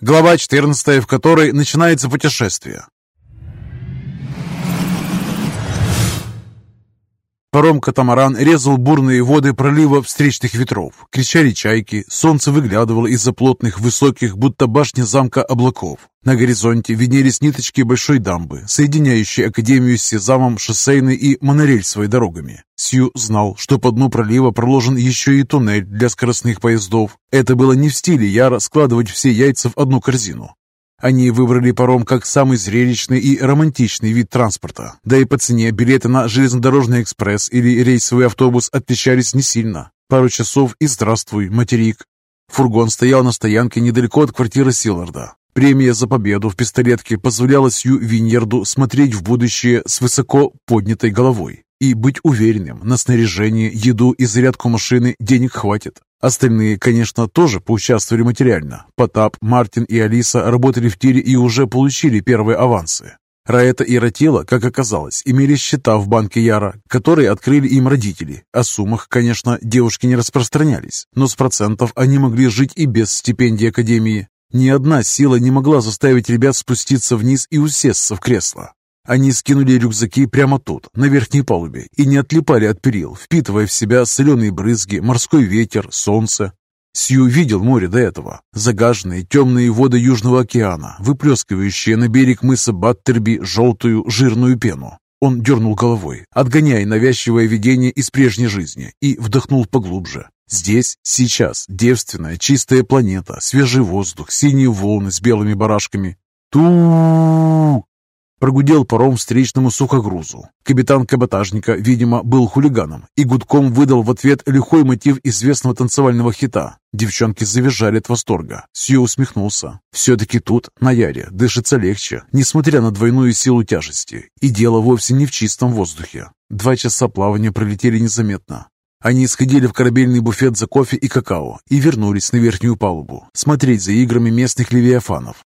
Глава 14, в которой начинается путешествие. Паром-катамаран резал бурные воды пролива встречных ветров. Кричали чайки, солнце выглядывало из-за плотных, высоких, будто башни замка облаков. На горизонте виднелись ниточки большой дамбы, соединяющей Академию с Сезамом шоссейной и монорельсовой дорогами. Сью знал, что по дну пролива проложен еще и туннель для скоростных поездов. Это было не в стиле Яра складывать все яйца в одну корзину. Они выбрали паром как самый зрелищный и романтичный вид транспорта. Да и по цене билеты на железнодорожный экспресс или рейсовый автобус отличались не сильно. Пару часов и здравствуй, материк. Фургон стоял на стоянке недалеко от квартиры Силларда. Премия за победу в пистолетке позволяла Сью Виньерду смотреть в будущее с высоко поднятой головой и быть уверенным, на снаряжение, еду и зарядку машины денег хватит. Остальные, конечно, тоже поучаствовали материально. Потап, Мартин и Алиса работали в тире и уже получили первые авансы. Раэта и Ратила, как оказалось, имели счета в банке Яра, которые открыли им родители. О суммах, конечно, девушки не распространялись, но с процентов они могли жить и без стипендии Академии. Ни одна сила не могла заставить ребят спуститься вниз и усесться в кресло. Они скинули рюкзаки прямо тут, на верхней палубе, и не отлипали от перил, впитывая в себя соленые брызги, морской ветер, солнце. Сью видел море до этого. Загаженные темные воды Южного океана, выплескивающие на берег мыса Баттерби желтую жирную пену. Он дернул головой, отгоняя навязчивое видение из прежней жизни, и вдохнул поглубже. Здесь, сейчас, девственная, чистая планета, свежий воздух, синие волны с белыми барашками. ту Прогудел паром встречному сухогрузу. Капитан каботажника, видимо, был хулиганом и гудком выдал в ответ лихой мотив известного танцевального хита. Девчонки завизжали от восторга. Сью усмехнулся. Все-таки тут, на Яре, дышится легче, несмотря на двойную силу тяжести. И дело вовсе не в чистом воздухе. Два часа плавания пролетели незаметно. Они сходили в корабельный буфет за кофе и какао и вернулись на верхнюю палубу, смотреть за играми местных левиафанов.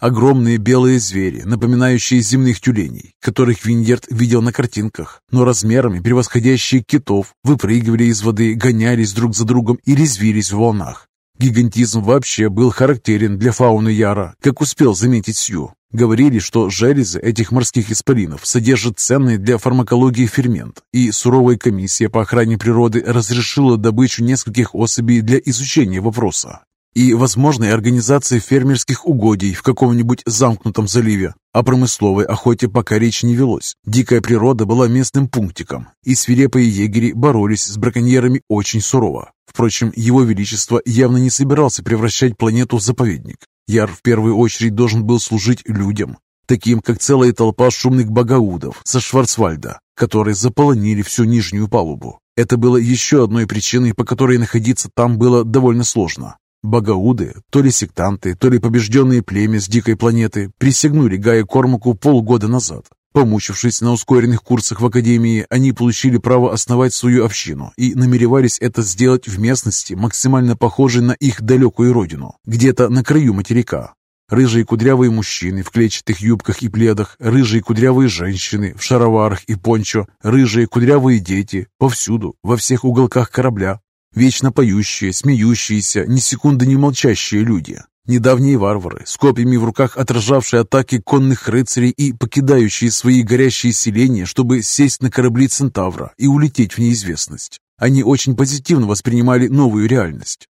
Огромные белые звери, напоминающие земных тюленей, которых Виньерд видел на картинках, но размерами превосходящие китов, выпрыгивали из воды, гонялись друг за другом и резвились в волнах. Гигантизм вообще был характерен для фауны Яра, как успел заметить Сью. Говорили, что железы этих морских исполинов содержат ценный для фармакологии фермент, и суровая комиссия по охране природы разрешила добычу нескольких особей для изучения вопроса и возможной организации фермерских угодий в каком-нибудь замкнутом заливе. О промысловой охоте пока речи не велось. Дикая природа была местным пунктиком, и свирепые егери боролись с браконьерами очень сурово. Впрочем, его величество явно не собирался превращать планету в заповедник. Яр в первую очередь должен был служить людям, таким как целая толпа шумных богаудов со Шварцвальда, которые заполонили всю нижнюю палубу. Это было еще одной причиной, по которой находиться там было довольно сложно. Багауды, то ли сектанты, то ли побежденные племя с дикой планеты, присягнули Гая Кормаку полгода назад. Помучившись на ускоренных курсах в Академии, они получили право основать свою общину и намеревались это сделать в местности, максимально похожей на их далекую родину, где-то на краю материка. Рыжие кудрявые мужчины в клетчатых юбках и пледах, рыжие кудрявые женщины в шароварах и пончо, рыжие кудрявые дети повсюду, во всех уголках корабля, Вечно поющие, смеющиеся, ни секунды не молчащие люди. Недавние варвары, с копьями в руках отражавшие атаки конных рыцарей и покидающие свои горящие селения, чтобы сесть на корабли Центавра и улететь в неизвестность. Они очень позитивно воспринимали новую реальность.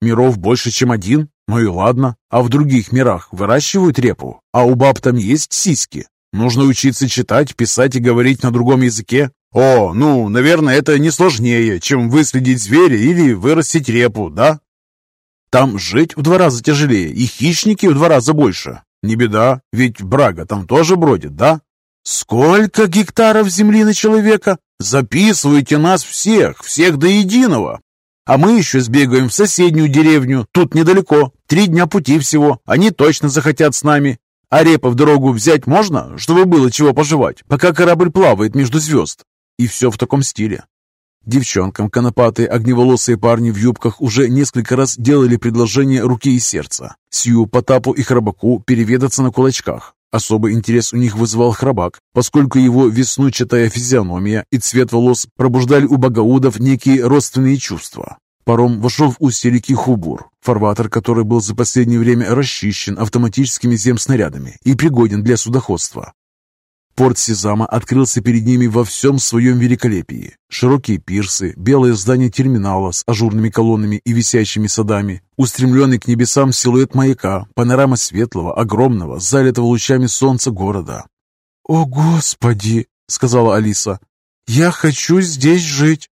Миров больше, чем один? Ну и ладно. А в других мирах выращивают репу? А у баб там есть сиськи? Нужно учиться читать, писать и говорить на другом языке? О, ну, наверное, это не сложнее, чем выследить зверя или вырастить репу, да? Там жить в два раза тяжелее и хищники в два раза больше. Не беда, ведь брага там тоже бродит, да? Сколько гектаров земли на человека? Записывайте нас всех, всех до единого. А мы еще сбегаем в соседнюю деревню, тут недалеко, три дня пути всего. Они точно захотят с нами. А репа в дорогу взять можно, чтобы было чего пожевать, пока корабль плавает между звезд? И все в таком стиле. Девчонкам конопатые огневолосые парни в юбках уже несколько раз делали предложение руки и сердца. Сью, Потапу и Храбаку переведаться на кулачках. Особый интерес у них вызывал Храбак, поскольку его веснучатая физиономия и цвет волос пробуждали у богаудов некие родственные чувства. Паром вошел в устье реки Хубур, фарватер который был за последнее время расчищен автоматическими земснарядами и пригоден для судоходства. Порт Сезама открылся перед ними во всем своем великолепии. Широкие пирсы, белое здание терминала с ажурными колоннами и висящими садами, устремленный к небесам силуэт маяка, панорама светлого, огромного, залитого лучами солнца города. «О, Господи!» — сказала Алиса. «Я хочу здесь жить!»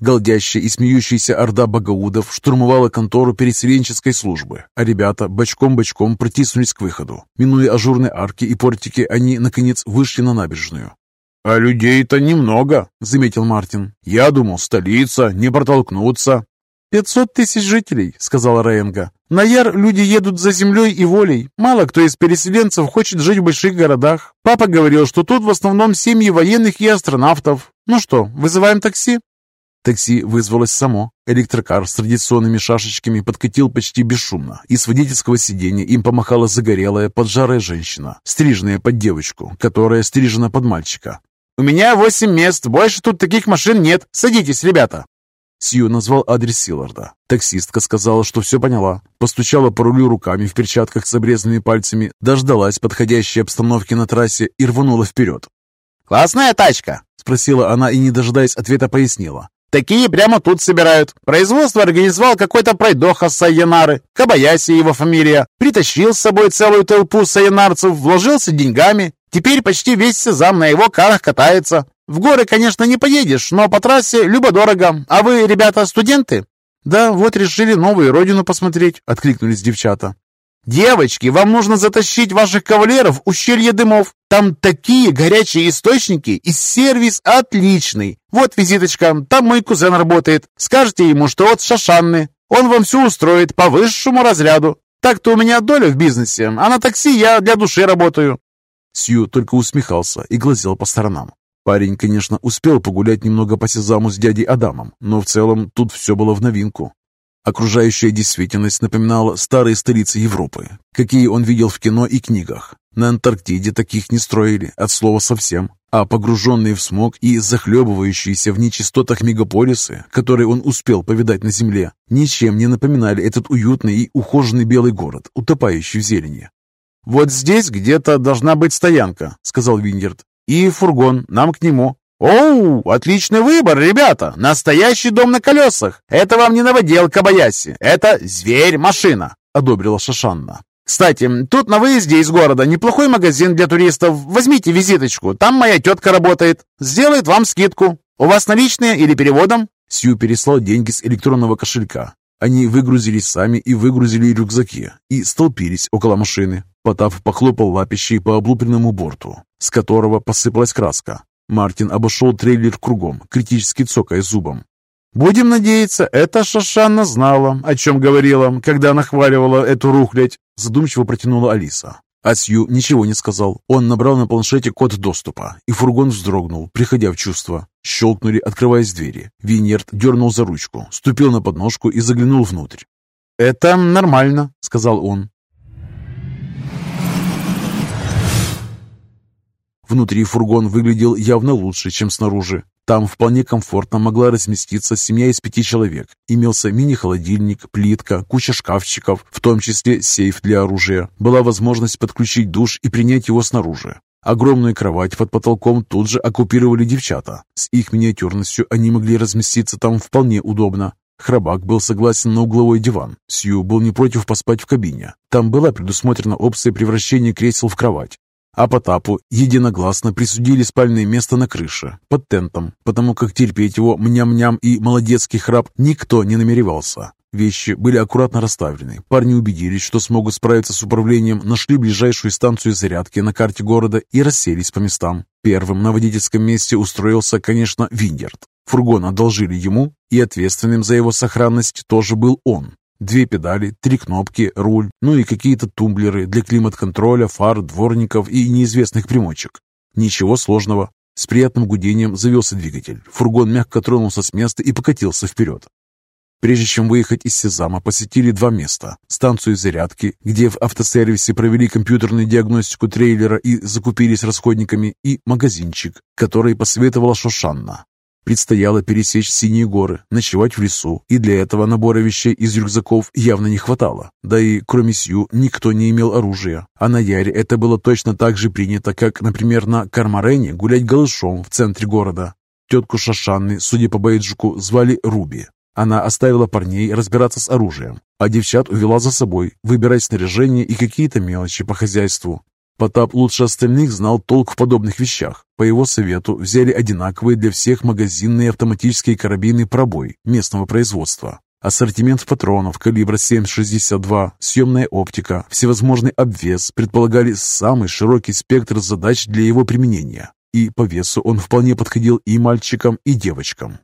Голдящая и смеющаяся орда багаудов штурмовала контору переселенческой службы, а ребята бочком-бочком протиснулись к выходу. Минуя ажурные арки и портики, они, наконец, вышли на набережную. «А людей-то немного», — заметил Мартин. «Я думал, столица, не протолкнуться». «Пятьсот тысяч жителей», — сказала Рейнга. «На Яр люди едут за землей и волей. Мало кто из переселенцев хочет жить в больших городах. Папа говорил, что тут в основном семьи военных и астронавтов. Ну что, вызываем такси?» Такси вызвалось само. Электрокар с традиционными шашечками подкатил почти бесшумно, и с водительского сиденья им помахала загорелая, поджарая женщина, стриженная под девочку, которая стрижена под мальчика. «У меня восемь мест, больше тут таких машин нет. Садитесь, ребята!» Сью назвал адрес Силарда. Таксистка сказала, что все поняла. Постучала по рулю руками в перчатках с обрезанными пальцами, дождалась подходящей обстановки на трассе и рванула вперед. «Классная тачка?» — спросила она и, не дожидаясь ответа, пояснила. Такие прямо тут собирают. Производство организовал какой-то пройдоха с Сайянары, Кабаяси его фамилия. Притащил с собой целую толпу сайянарцев, вложился деньгами. Теперь почти весь сезам на его карах катается. В горы, конечно, не поедешь, но по трассе любо-дорого. А вы, ребята, студенты? Да, вот решили новую родину посмотреть, откликнулись девчата. «Девочки, вам нужно затащить ваших кавалеров в ущелье дымов. Там такие горячие источники и сервис отличный. Вот визиточка, там мой кузен работает. Скажите ему, что от Шашанны. Он вам все устроит по высшему разряду. Так-то у меня доля в бизнесе, а на такси я для души работаю». Сью только усмехался и глазел по сторонам. Парень, конечно, успел погулять немного по Сезаму с дядей Адамом, но в целом тут все было в новинку. Окружающая действительность напоминала старые столицы Европы, какие он видел в кино и книгах. На Антарктиде таких не строили, от слова совсем. А погруженные в смог и захлебывающиеся в нечистотах мегаполисы, которые он успел повидать на Земле, ничем не напоминали этот уютный и ухоженный белый город, утопающий в зелени. «Вот здесь где-то должна быть стоянка», — сказал Виндерт. «И фургон, нам к нему. «Оу, отличный выбор, ребята! Настоящий дом на колесах! Это вам не новодел Кабаяси, это зверь-машина!» — одобрила Шашанна. «Кстати, тут на выезде из города неплохой магазин для туристов. Возьмите визиточку, там моя тетка работает. Сделает вам скидку. У вас наличные или переводом?» Сью переслал деньги с электронного кошелька. Они выгрузились сами и выгрузили рюкзаки и столпились около машины. Потап похлопал лапищей по облупленному борту, с которого посыпалась краска. Мартин обошел трейлер кругом, критически цокая зубом. «Будем надеяться, эта Шашанна знала, о чем говорила, когда нахваливала эту рухлядь», задумчиво протянула Алиса. А Сью ничего не сказал. Он набрал на планшете код доступа, и фургон вздрогнул, приходя в чувство. Щелкнули, открываясь двери. Винерт дернул за ручку, ступил на подножку и заглянул внутрь. «Это нормально», — сказал он. Внутри фургон выглядел явно лучше, чем снаружи. Там вполне комфортно могла разместиться семья из пяти человек. Имелся мини-холодильник, плитка, куча шкафчиков, в том числе сейф для оружия. Была возможность подключить душ и принять его снаружи. Огромную кровать под потолком тут же оккупировали девчата. С их миниатюрностью они могли разместиться там вполне удобно. Храбак был согласен на угловой диван. Сью был не против поспать в кабине. Там была предусмотрена опция превращения кресел в кровать. А Потапу единогласно присудили спальное место на крыше, под тентом, потому как терпеть его мням-ням и молодецкий храп никто не намеревался. Вещи были аккуратно расставлены. Парни убедились, что смогут справиться с управлением, нашли ближайшую станцию зарядки на карте города и расселись по местам. Первым на водительском месте устроился, конечно, Виндерт. Фургон одолжили ему, и ответственным за его сохранность тоже был он. Две педали, три кнопки, руль, ну и какие-то тумблеры для климат-контроля, фар, дворников и неизвестных примочек. Ничего сложного. С приятным гудением завелся двигатель. Фургон мягко тронулся с места и покатился вперед. Прежде чем выехать из Сезама, посетили два места. Станцию зарядки, где в автосервисе провели компьютерную диагностику трейлера и закупились расходниками, и магазинчик, который посоветовала Шошанна. Предстояло пересечь Синие горы, ночевать в лесу, и для этого набора вещей из рюкзаков явно не хватало. Да и кроме Сью никто не имел оружия. А на Яре это было точно так же принято, как, например, на Кармарене гулять голышом в центре города. Тетку Шашанны, судя по бейджику, звали Руби. Она оставила парней разбираться с оружием, а девчат увела за собой, выбирать снаряжение и какие-то мелочи по хозяйству. Потап лучше остальных знал толк в подобных вещах. По его совету взяли одинаковые для всех магазинные автоматические карабины «Пробой» местного производства. Ассортимент патронов калибра 7,62, съемная оптика, всевозможный обвес предполагали самый широкий спектр задач для его применения. И по весу он вполне подходил и мальчикам, и девочкам.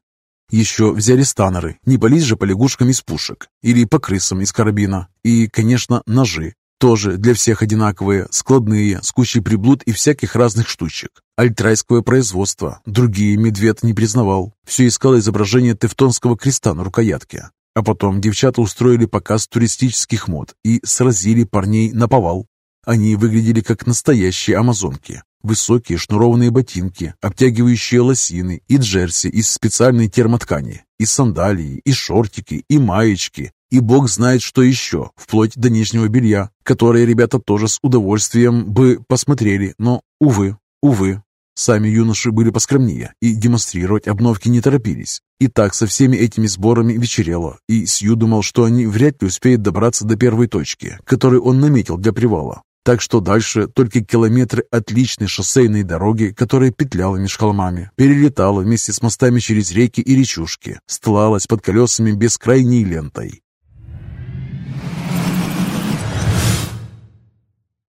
Еще взяли станеры, не пались же по лягушкам из пушек или по крысам из карабина. И, конечно, ножи, тоже для всех одинаковые, складные, с кучей приблуд и всяких разных штучек. Альтрайское производство. Другие медведь не признавал. Все искал изображение тевтонского креста на рукоятке. А потом девчата устроили показ туристических мод и сразили парней на повал. Они выглядели как настоящие амазонки. Высокие шнурованные ботинки, обтягивающие лосины и джерси из специальной термоткани, и сандалии, и шортики, и маечки, и бог знает что еще, вплоть до нижнего белья, которое ребята тоже с удовольствием бы посмотрели, но, увы, увы. Сами юноши были поскромнее и демонстрировать обновки не торопились. И так со всеми этими сборами вечерело, и Сью думал, что они вряд ли успеют добраться до первой точки, которую он наметил для привала. Так что дальше только километры отличной шоссейной дороги, которая петляла меж холмами, перелетала вместе с мостами через реки и речушки, стлалась под колесами бескрайней лентой.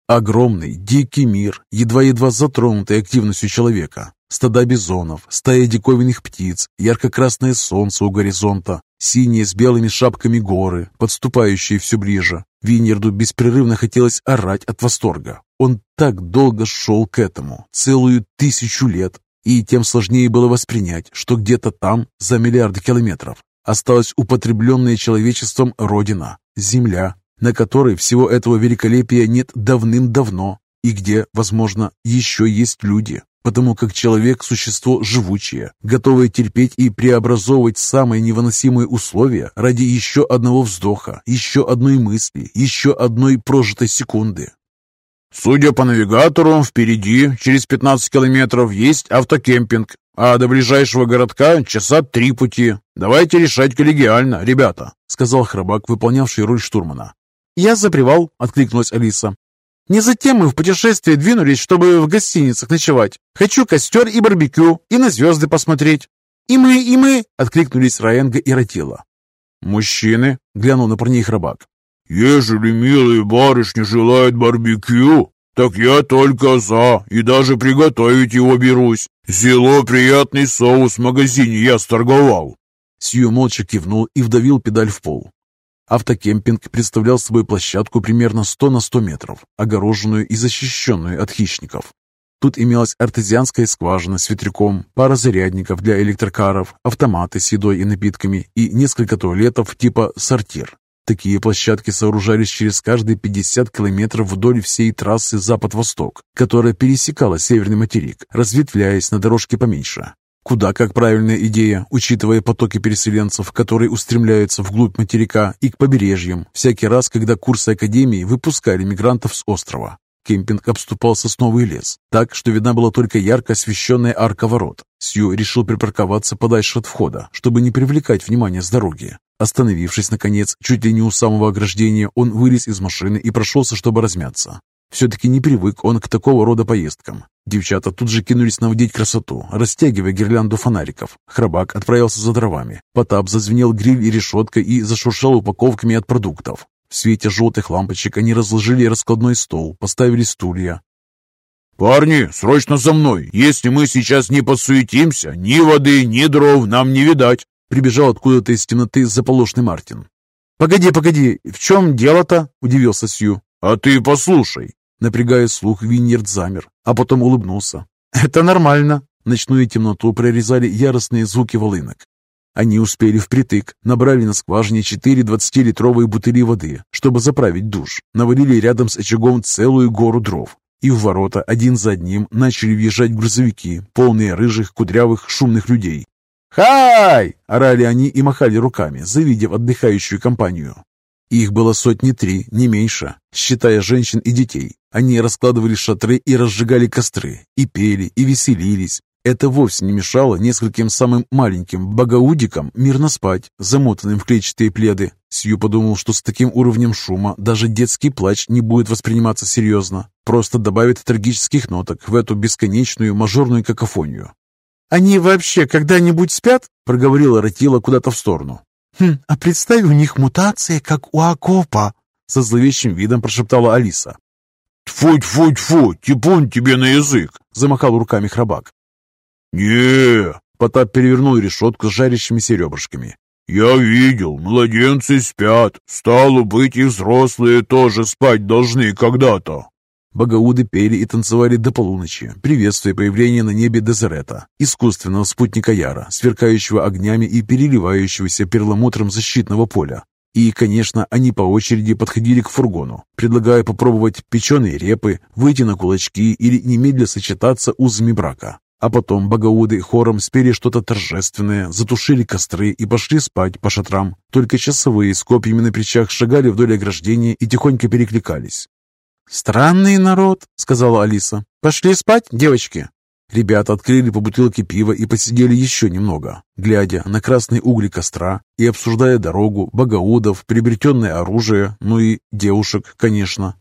Огромный, дикий мир, едва-едва затронутый активностью человека. Стада бизонов, стая диковинных птиц, ярко-красное солнце у горизонта, синие с белыми шапками горы, подступающие все ближе. Винерду беспрерывно хотелось орать от восторга. Он так долго шел к этому, целую тысячу лет, и тем сложнее было воспринять, что где-то там, за миллиарды километров, осталась употребленная человечеством Родина, Земля, на которой всего этого великолепия нет давным-давно, и где, возможно, еще есть люди, потому как человек – существо живучее, готовое терпеть и преобразовывать самые невыносимые условия ради еще одного вздоха, еще одной мысли, еще одной прожитой секунды. Судя по навигатору, впереди, через 15 километров, есть автокемпинг, а до ближайшего городка часа три пути. Давайте решать коллегиально, ребята», — сказал храбак, выполнявший роль штурмана. «Я за привал», — откликнулась Алиса. «Не затем мы в путешествие двинулись, чтобы в гостиницах ночевать. Хочу костер и барбекю, и на звезды посмотреть». «И мы, и мы!» — откликнулись Раенга и Ратила. «Мужчины?» — глянул на парней храбак. «Ежели милые барышни желают барбекю, так я только за, и даже приготовить его берусь. Зело приятный соус в магазине я сторговал». Сью молча кивнул и вдавил педаль в пол. Автокемпинг представлял собой площадку примерно 100 на 100 метров, огороженную и защищенную от хищников. Тут имелась артезианская скважина с ветряком, пара зарядников для электрокаров, автоматы с едой и напитками и несколько туалетов типа «сортир». Такие площадки сооружались через каждые 50 километров вдоль всей трассы запад-восток, которая пересекала северный материк, разветвляясь на дорожке поменьше. Куда как правильная идея, учитывая потоки переселенцев, которые устремляются вглубь материка и к побережьям, всякий раз, когда курсы Академии выпускали мигрантов с острова. Кемпинг обступал сосновый лес, так, что видна была только ярко освещенная арка ворот. Сью решил припарковаться подальше от входа, чтобы не привлекать внимание с дороги. Остановившись, наконец, чуть ли не у самого ограждения, он вылез из машины и прошелся, чтобы размяться. Все-таки не привык он к такого рода поездкам. Девчата тут же кинулись наводить красоту, растягивая гирлянду фонариков. Храбак отправился за дровами. Потап зазвенел гриль и решеткой и зашуршал упаковками от продуктов. В свете желтых лампочек они разложили раскладной стол, поставили стулья. «Парни, срочно за мной! Если мы сейчас не подсуетимся, ни воды, ни дров нам не видать!» Прибежал откуда-то из темноты заполошный Мартин. «Погоди, погоди, в чем дело-то?» – удивился Сью. «А ты послушай!» Напрягая слух, Виньерд замер, а потом улыбнулся. «Это нормально!» Ночную темноту прорезали яростные звуки волынок. Они успели впритык, набрали на скважине четыре двадцатилитровые бутыли воды, чтобы заправить душ, навалили рядом с очагом целую гору дров. И в ворота один за одним начали въезжать грузовики, полные рыжих, кудрявых, шумных людей. «Хай!» – орали они и махали руками, завидев отдыхающую компанию. Их было сотни три, не меньше, считая женщин и детей. Они раскладывали шатры и разжигали костры, и пели, и веселились. Это вовсе не мешало нескольким самым маленьким багаудикам мирно спать, замотанным в клетчатые пледы. Сью подумал, что с таким уровнем шума даже детский плач не будет восприниматься серьезно, просто добавит трагических ноток в эту бесконечную мажорную какофонию. «Они вообще когда-нибудь спят?» — проговорила Ратила куда-то в сторону. «Хм, а представь, у них мутация, как у Акопа!» Со зловещим видом прошептала Алиса. «Тьфу-тьфу-тьфу, типун тебе на язык!» Замахал руками храбак. не Потап перевернул решетку с жарящимися ребрышками. «Я видел, младенцы спят. Стало быть, и взрослые тоже спать должны когда-то». Багауды пели и танцевали до полуночи, приветствуя появление на небе Дезерета, искусственного спутника Яра, сверкающего огнями и переливающегося перламутром защитного поля. И, конечно, они по очереди подходили к фургону, предлагая попробовать печеные репы, выйти на кулачки или немедля сочетаться узами брака. А потом багауды хором спели что-то торжественное, затушили костры и пошли спать по шатрам. Только часовые с копьями на плечах шагали вдоль ограждения и тихонько перекликались. «Странный народ», — сказала Алиса. «Пошли спать, девочки?» Ребята открыли по бутылке пива и посидели еще немного, глядя на красные угли костра и обсуждая дорогу, богоудов, приобретенное оружие, ну и девушек, конечно.